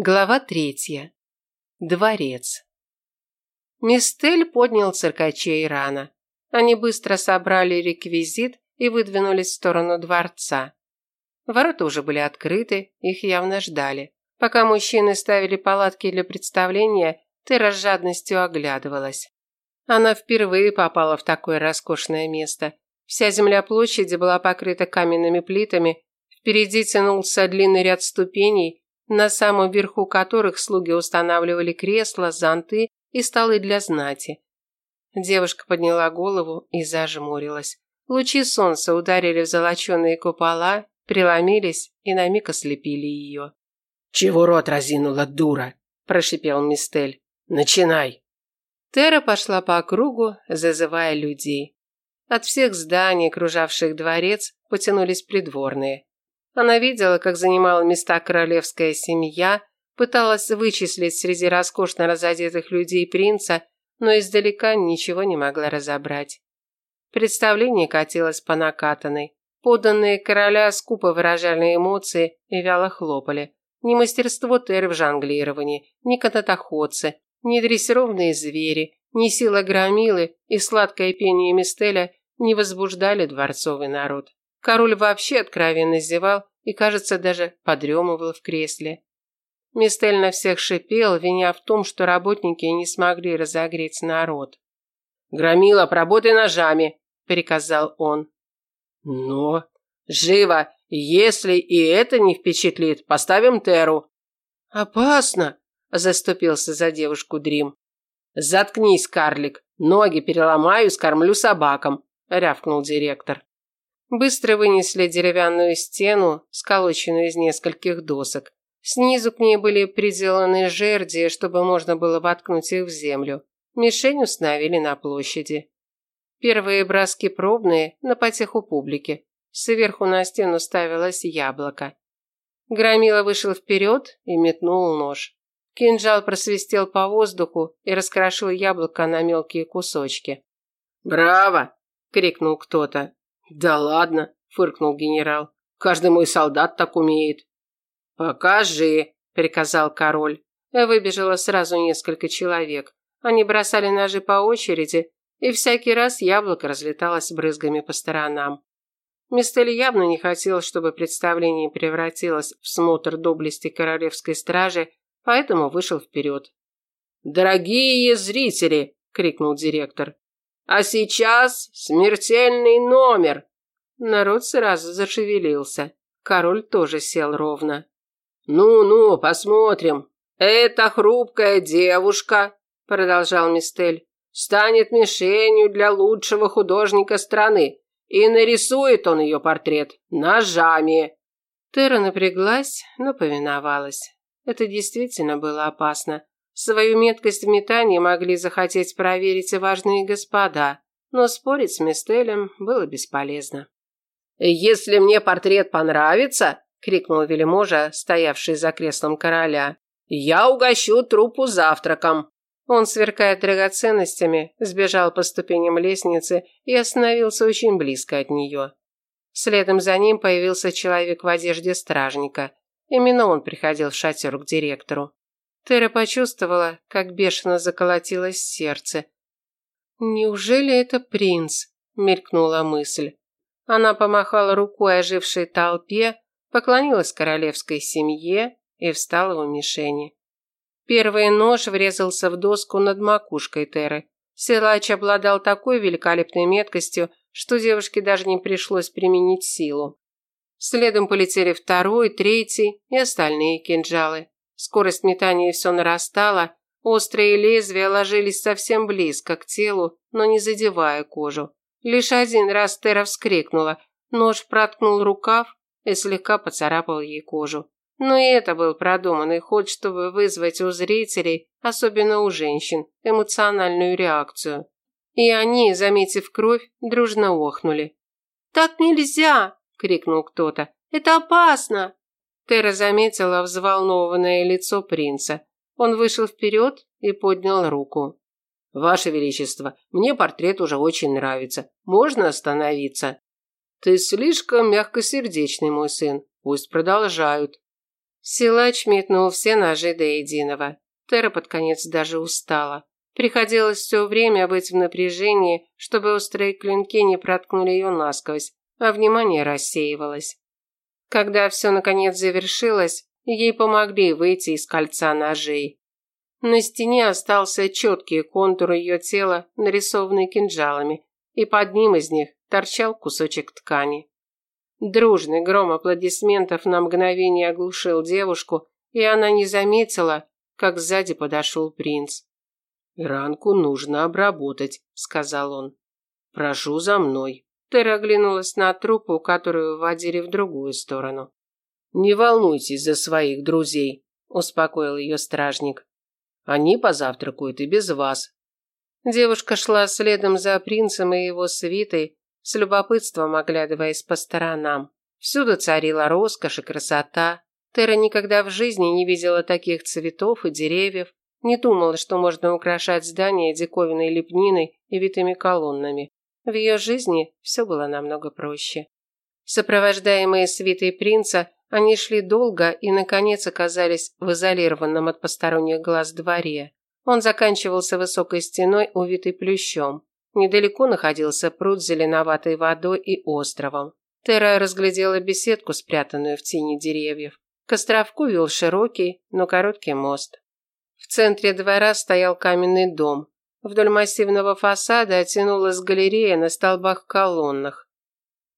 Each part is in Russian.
Глава третья. Дворец. Мистель поднял циркачей рано. Они быстро собрали реквизит и выдвинулись в сторону дворца. Ворота уже были открыты, их явно ждали. Пока мужчины ставили палатки для представления, Тера с жадностью оглядывалась. Она впервые попала в такое роскошное место. Вся земля площади была покрыта каменными плитами, впереди тянулся длинный ряд ступеней, на самом верху которых слуги устанавливали кресла, зонты и столы для знати. Девушка подняла голову и зажмурилась. Лучи солнца ударили в золоченые купола, преломились и на миг ослепили ее. «Чего рот разинула, дура?» – прошипел Мистель. «Начинай!» Тера пошла по кругу, зазывая людей. От всех зданий, окружавших дворец, потянулись придворные. Она видела, как занимала места королевская семья, пыталась вычислить среди роскошно разодетых людей принца, но издалека ничего не могла разобрать. Представление катилось по накатанной. Поданные короля скупо выражали эмоции и вяло хлопали. Ни мастерство Теры в жонглировании, ни канатоходцы, ни дрессированные звери, ни сила громилы и сладкое пение Мистеля не возбуждали дворцовый народ. Король вообще откровенно зевал и, кажется, даже подремывал в кресле. Мистель на всех шипел, виня в том, что работники не смогли разогреть народ. «Громила, поработай ножами», – приказал он. «Но...» «Живо! Если и это не впечатлит, поставим Теру». «Опасно!» – заступился за девушку Дрим. «Заткнись, карлик! Ноги переломаю и скормлю собакам», – рявкнул директор. Быстро вынесли деревянную стену, сколоченную из нескольких досок. Снизу к ней были приделаны жерди, чтобы можно было воткнуть их в землю. Мишень установили на площади. Первые броски пробные, на потеху публики. Сверху на стену ставилось яблоко. Громила вышел вперед и метнул нож. Кинжал просвистел по воздуху и раскрошил яблоко на мелкие кусочки. «Браво!» – крикнул кто-то. «Да ладно», – фыркнул генерал. «Каждый мой солдат так умеет». «Покажи», – приказал король. Выбежало сразу несколько человек. Они бросали ножи по очереди, и всякий раз яблоко разлеталось брызгами по сторонам. Мистель явно не хотел, чтобы представление превратилось в смотр доблести королевской стражи, поэтому вышел вперед. «Дорогие зрители!» – крикнул директор. А сейчас смертельный номер. Народ сразу зашевелился. Король тоже сел ровно. Ну-ну, посмотрим. Эта хрупкая девушка, продолжал Мистель, станет мишенью для лучшего художника страны, и нарисует он ее портрет ножами. Тера напряглась, но повиновалась. Это действительно было опасно. Свою меткость в метании могли захотеть проверить и важные господа, но спорить с Мистелем было бесполезно. «Если мне портрет понравится», – крикнул вельможа, стоявший за креслом короля, – «я угощу трупу завтраком». Он, сверкая драгоценностями, сбежал по ступеням лестницы и остановился очень близко от нее. Следом за ним появился человек в одежде стражника. Именно он приходил в шатер к директору. Тера почувствовала, как бешено заколотилось сердце. «Неужели это принц?» – мелькнула мысль. Она помахала рукой ожившей толпе, поклонилась королевской семье и встала у мишени. Первый нож врезался в доску над макушкой Теры. Силач обладал такой великолепной меткостью, что девушке даже не пришлось применить силу. Следом полетели второй, третий и остальные кинжалы. Скорость метания все нарастала, острые лезвия ложились совсем близко к телу, но не задевая кожу. Лишь один раз Тера вскрикнула, нож проткнул рукав и слегка поцарапал ей кожу. Но и это был продуманный ход, чтобы вызвать у зрителей, особенно у женщин, эмоциональную реакцию. И они, заметив кровь, дружно охнули. «Так нельзя!» – крикнул кто-то. «Это опасно!» Тера заметила взволнованное лицо принца. Он вышел вперед и поднял руку. «Ваше Величество, мне портрет уже очень нравится. Можно остановиться?» «Ты слишком мягкосердечный, мой сын. Пусть продолжают». Силач метнул все ножи до единого. Тера под конец даже устала. Приходилось все время быть в напряжении, чтобы острые клинки не проткнули ее насквозь, а внимание рассеивалось. Когда все наконец завершилось, ей помогли выйти из кольца ножей. На стене остался четкий контур ее тела, нарисованный кинжалами, и под ним из них торчал кусочек ткани. Дружный гром аплодисментов на мгновение оглушил девушку, и она не заметила, как сзади подошел принц. «Ранку нужно обработать», – сказал он. «Прошу за мной». Тера оглянулась на трупу, которую водили в другую сторону. «Не волнуйтесь за своих друзей», – успокоил ее стражник. «Они позавтракают и без вас». Девушка шла следом за принцем и его свитой, с любопытством оглядываясь по сторонам. Всюду царила роскошь и красота. Тера никогда в жизни не видела таких цветов и деревьев, не думала, что можно украшать здания диковинной лепниной и витыми колоннами. В ее жизни все было намного проще. Сопровождаемые свитой принца, они шли долго и, наконец, оказались в изолированном от посторонних глаз дворе. Он заканчивался высокой стеной, увитой плющом. Недалеко находился пруд с зеленоватой водой и островом. Тера разглядела беседку, спрятанную в тени деревьев. К островку вел широкий, но короткий мост. В центре двора стоял каменный дом. Вдоль массивного фасада оттянулась галерея на столбах-колоннах.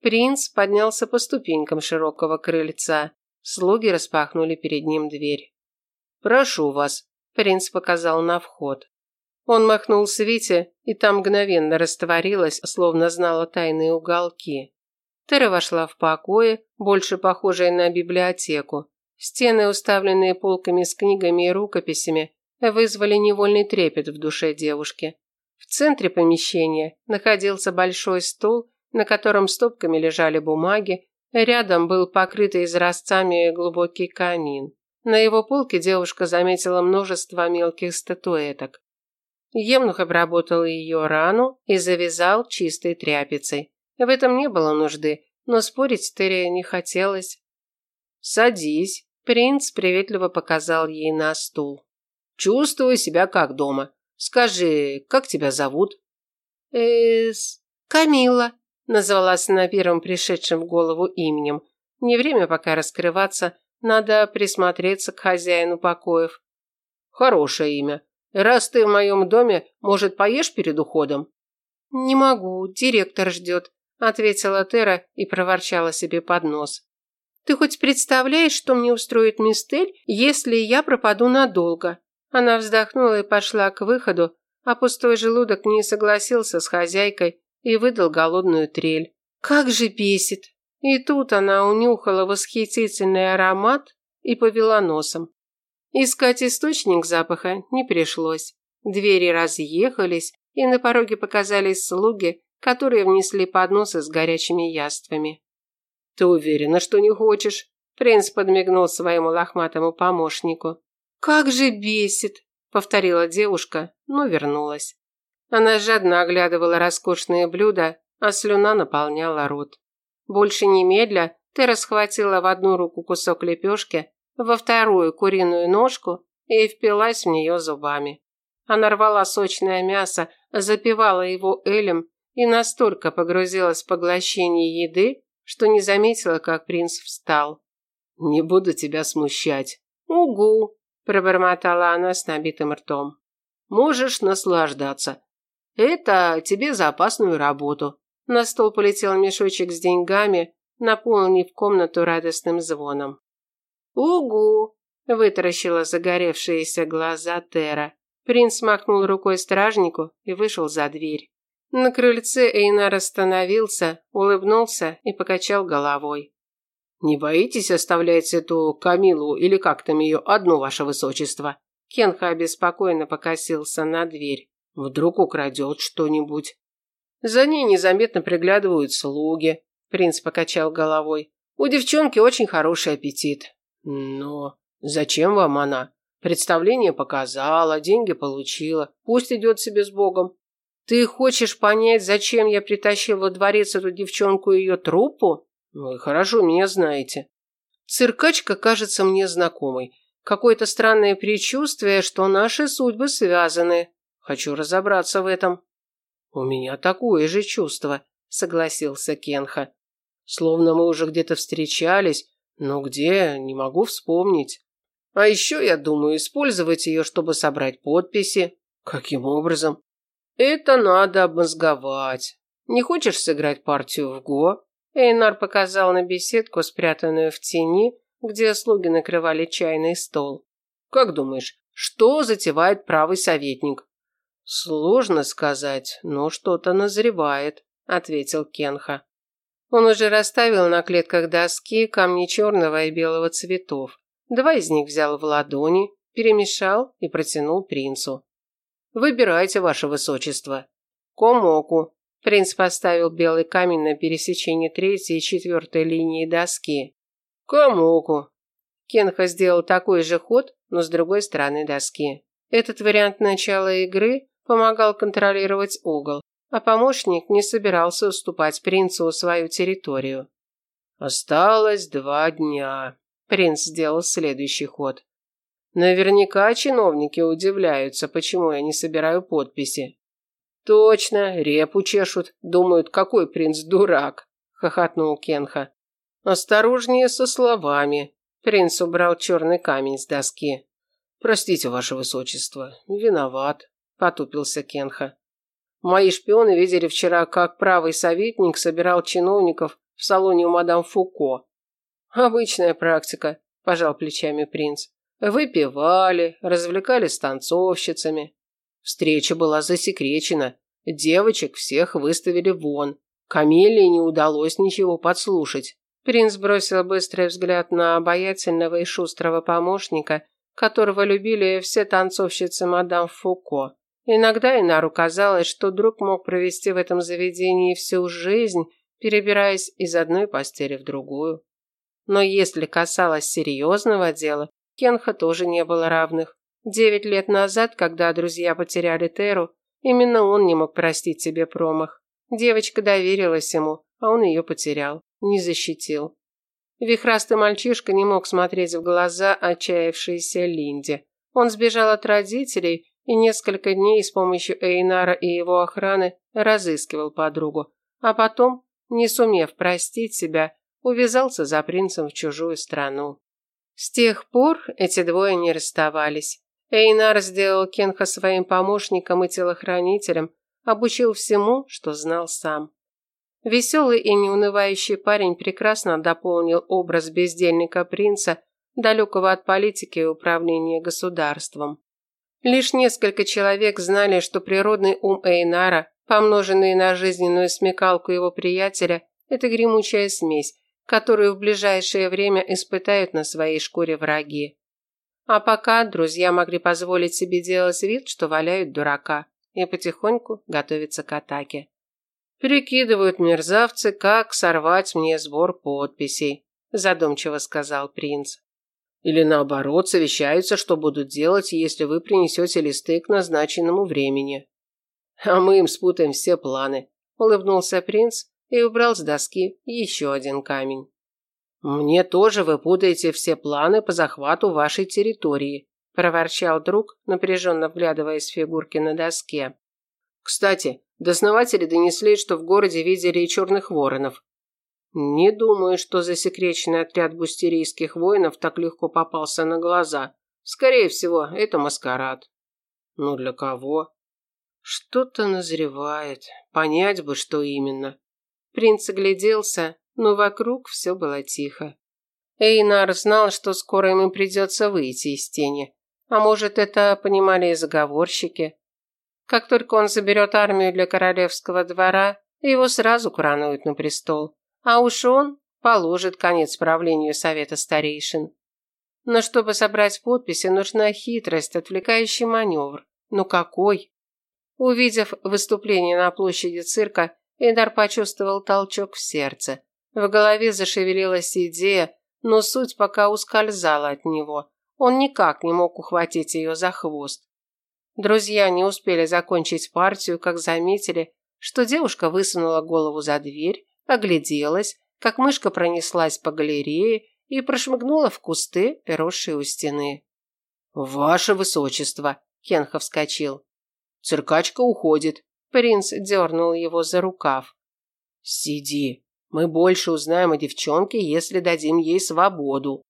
Принц поднялся по ступенькам широкого крыльца. Слуги распахнули перед ним дверь. «Прошу вас», – принц показал на вход. Он махнул Свете, и там мгновенно растворилась, словно знала тайные уголки. Тера вошла в покое, больше похожее на библиотеку. Стены, уставленные полками с книгами и рукописями, вызвали невольный трепет в душе девушки. В центре помещения находился большой стол, на котором стопками лежали бумаги, рядом был покрытый изразцами глубокий камин. На его полке девушка заметила множество мелких статуэток. Емнух обработал ее рану и завязал чистой тряпицей. В этом не было нужды, но спорить Терри не хотелось. «Садись», – принц приветливо показал ей на стул. «Чувствую себя как дома. Скажи, как тебя зовут?» «Эс... Камила», – назвалась на первом пришедшем в голову именем. Не время пока раскрываться, надо присмотреться к хозяину покоев. «Хорошее имя. Раз ты в моем доме, может, поешь перед уходом?» «Не могу, директор ждет», – ответила Тера и проворчала себе под нос. «Ты хоть представляешь, что мне устроит мистель, если я пропаду надолго?» Она вздохнула и пошла к выходу, а пустой желудок не согласился с хозяйкой и выдал голодную трель. «Как же бесит!» И тут она унюхала восхитительный аромат и повела носом. Искать источник запаха не пришлось. Двери разъехались, и на пороге показались слуги, которые внесли подносы с горячими яствами. «Ты уверена, что не хочешь?» Принц подмигнул своему лохматому помощнику. «Как же бесит!» – повторила девушка, но вернулась. Она жадно оглядывала роскошные блюда, а слюна наполняла рот. Больше немедля Тера схватила в одну руку кусок лепешки, во вторую куриную ножку и впилась в нее зубами. Она рвала сочное мясо, запивала его элем и настолько погрузилась в поглощение еды, что не заметила, как принц встал. «Не буду тебя смущать». «Угу», – пробормотала она с набитым ртом. «Можешь наслаждаться. Это тебе за опасную работу». На стол полетел мешочек с деньгами, наполнив комнату радостным звоном. «Угу!» – вытаращила загоревшиеся глаза Тера. Принц махнул рукой стражнику и вышел за дверь. На крыльце Эйнар остановился, улыбнулся и покачал головой. «Не боитесь оставлять эту Камилу или как там ее одну, ваше высочество?» Кенха обеспокоенно покосился на дверь. «Вдруг украдет что-нибудь?» «За ней незаметно приглядывают слуги», – принц покачал головой. «У девчонки очень хороший аппетит. Но зачем вам она? Представление показала, деньги получила. Пусть идет себе с Богом. Ты хочешь понять, зачем я притащил во дворец эту девчонку и ее труппу? Вы хорошо меня знаете. Циркачка кажется мне знакомой. Какое-то странное предчувствие, что наши судьбы связаны. Хочу разобраться в этом. У меня такое же чувство, согласился Кенха. Словно мы уже где-то встречались, но где, не могу вспомнить. А еще я думаю использовать ее, чтобы собрать подписи. Каким образом? Это надо обмозговать. Не хочешь сыграть партию в го? Эйнар показал на беседку, спрятанную в тени, где слуги накрывали чайный стол. Как думаешь, что затевает правый советник? Сложно сказать, но что-то назревает, ответил Кенха. Он уже расставил на клетках доски камни черного и белого цветов. Два из них взял в ладони, перемешал и протянул принцу. Выбирайте, ваше высочество. Комоку, Принц поставил белый камень на пересечении третьей и четвертой линии доски. Камоку. Кенха сделал такой же ход, но с другой стороны доски. Этот вариант начала игры помогал контролировать угол, а помощник не собирался уступать принцу свою территорию. Осталось два дня. Принц сделал следующий ход. Наверняка чиновники удивляются, почему я не собираю подписи. Точно, репу чешут, думают, какой принц дурак, хохотнул Кенха. Осторожнее со словами. Принц убрал черный камень с доски. Простите, ваше высочество, виноват, потупился Кенха. Мои шпионы видели вчера, как правый советник собирал чиновников в салоне у мадам Фуко. Обычная практика, пожал плечами принц. Выпивали, развлекались танцовщицами. Встреча была засекречена. Девочек всех выставили вон. Камелии не удалось ничего подслушать. Принц бросил быстрый взгляд на обаятельного и шустрого помощника, которого любили все танцовщицы мадам Фуко. Иногда Инару казалось, что друг мог провести в этом заведении всю жизнь, перебираясь из одной постели в другую. Но если касалось серьезного дела, Кенха тоже не было равных. Девять лет назад, когда друзья потеряли Теру, именно он не мог простить себе промах. Девочка доверилась ему, а он ее потерял, не защитил. Вихрастый мальчишка не мог смотреть в глаза отчаявшейся Линде. Он сбежал от родителей и несколько дней с помощью Эйнара и его охраны разыскивал подругу, а потом, не сумев простить себя, увязался за принцем в чужую страну. С тех пор эти двое не расставались. Эйнар сделал Кенха своим помощником и телохранителем, обучил всему, что знал сам. Веселый и неунывающий парень прекрасно дополнил образ бездельника принца, далекого от политики и управления государством. Лишь несколько человек знали, что природный ум Эйнара, помноженный на жизненную смекалку его приятеля, это гремучая смесь, которую в ближайшее время испытают на своей шкуре враги. А пока друзья могли позволить себе делать вид, что валяют дурака, и потихоньку готовиться к атаке. «Прикидывают мерзавцы, как сорвать мне сбор подписей», задумчиво сказал принц. «Или наоборот, совещаются, что будут делать, если вы принесете листы к назначенному времени». «А мы им спутаем все планы», улыбнулся принц и убрал с доски еще один камень. «Мне тоже вы путаете все планы по захвату вашей территории», – проворчал друг, напряженно вглядываясь в фигурки на доске. «Кстати, дознаватели донесли, что в городе видели и черных воронов. Не думаю, что засекреченный отряд бустерийских воинов так легко попался на глаза. Скорее всего, это маскарад». «Ну для кого?» «Что-то назревает. Понять бы, что именно». Принц огляделся, но вокруг все было тихо. Эйнар знал, что скоро ему придется выйти из тени. А может, это понимали и заговорщики. Как только он заберет армию для королевского двора, его сразу коронуют на престол. А уж он положит конец правлению совета старейшин. Но чтобы собрать подписи, нужна хитрость, отвлекающий маневр. Но какой? Увидев выступление на площади цирка, Эйдар почувствовал толчок в сердце. В голове зашевелилась идея, но суть пока ускользала от него. Он никак не мог ухватить ее за хвост. Друзья не успели закончить партию, как заметили, что девушка высунула голову за дверь, огляделась, как мышка пронеслась по галерее и прошмыгнула в кусты, росшие у стены. «Ваше высочество!» – Кенхов вскочил. «Циркачка уходит». Принц дернул его за рукав. «Сиди. Мы больше узнаем о девчонке, если дадим ей свободу.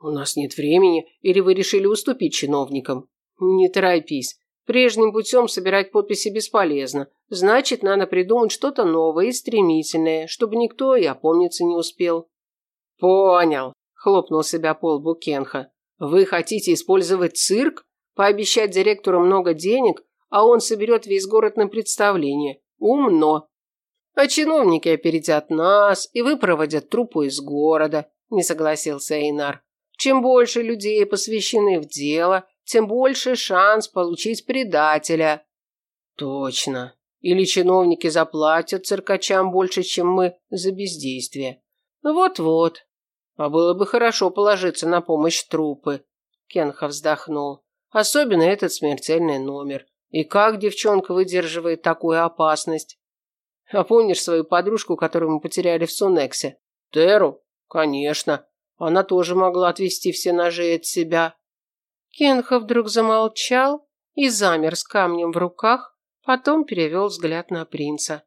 У нас нет времени, или вы решили уступить чиновникам? Не торопись. Прежним путем собирать подписи бесполезно. Значит, надо придумать что-то новое и стремительное, чтобы никто и опомниться не успел». «Понял», – хлопнул себя по лбу Кенха. «Вы хотите использовать цирк? Пообещать директору много денег, а он соберет весь город на представление. Умно. А чиновники опередят нас и выпроводят трупу из города, не согласился Эйнар. Чем больше людей посвящены в дело, тем больше шанс получить предателя. Точно. Или чиновники заплатят циркачам больше, чем мы за бездействие. Вот-вот. А было бы хорошо положиться на помощь трупы. Кенха вздохнул. Особенно этот смертельный номер. И как девчонка выдерживает такую опасность? А помнишь свою подружку, которую мы потеряли в Сунексе? Теру? Конечно. Она тоже могла отвести все ножи от себя. Кенха вдруг замолчал и замер с камнем в руках, потом перевел взгляд на принца.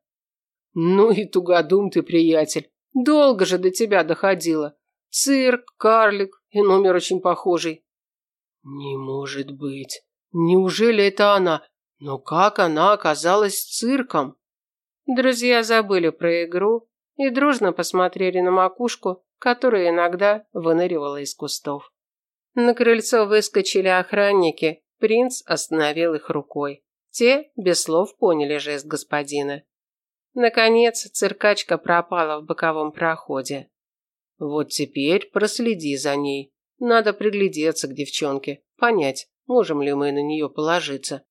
«Ну и тугодум ты, приятель. Долго же до тебя доходило. Цирк, карлик и номер очень похожий». «Не может быть. Неужели это она? Но как она оказалась цирком? Друзья забыли про игру и дружно посмотрели на макушку, которая иногда выныривала из кустов. На крыльцо выскочили охранники, принц остановил их рукой. Те без слов поняли жест господина. Наконец, циркачка пропала в боковом проходе. Вот теперь проследи за ней. Надо приглядеться к девчонке, понять, можем ли мы на нее положиться.